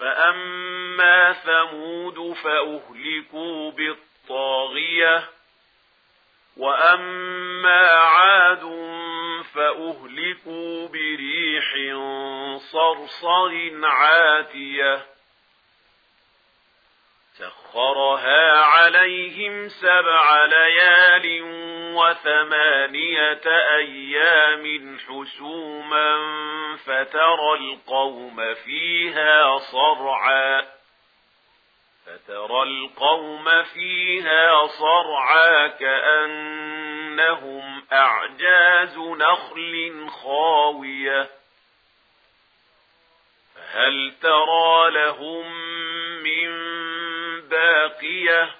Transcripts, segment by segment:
فأما ثمود فأهلكوا بالطاغية وأما عاد فأهلكوا بريح صرصر عاتية سخرها عليهم سبع ليال وثمانية أيام حسوما فترى القوم فيها صرعا. فترى القوم فيها صرعا كأنهم أعجاز نخل خاوية. فهل ترى لهم من باقية؟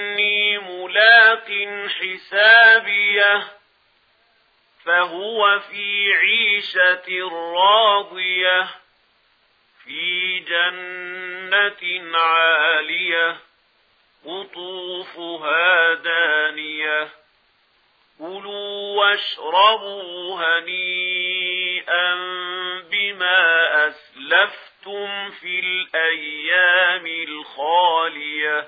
حسابية فهو في عيشة راضية في جنة عالية قطوفها دانية كلوا واشربوا هنيئا بما أسلفتم في الأيام الخالية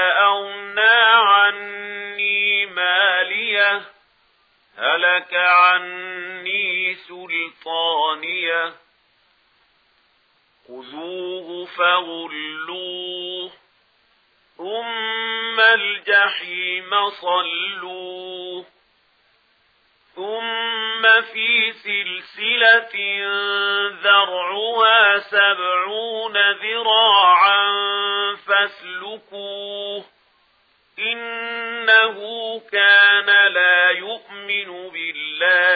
هلك عني سلطانية. خذوه فغلوه ثم الجحيم صلوه ثم في سلسلة ذرعها سبعون ذراعا فاسلكوه إنه كان لا يؤمن.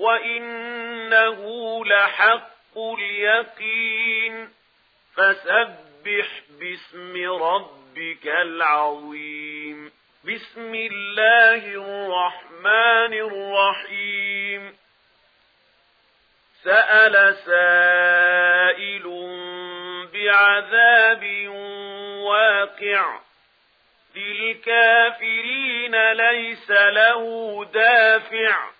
وَإِنَّهُ لَحَقُّ الْيَقِينِ فَسَبِّحْ بِاسْمِ رَبِّكَ الْعَظِيمِ بسم الله الرحمن الرحيم سأل سائل بعذاب واقع للكافرين ليس له دافع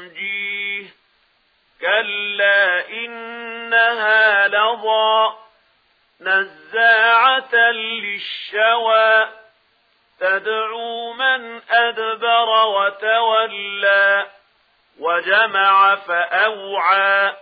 كلا إنها لضا نزاعة للشوى تدعو من أدبر وتولى وجمع فأوعى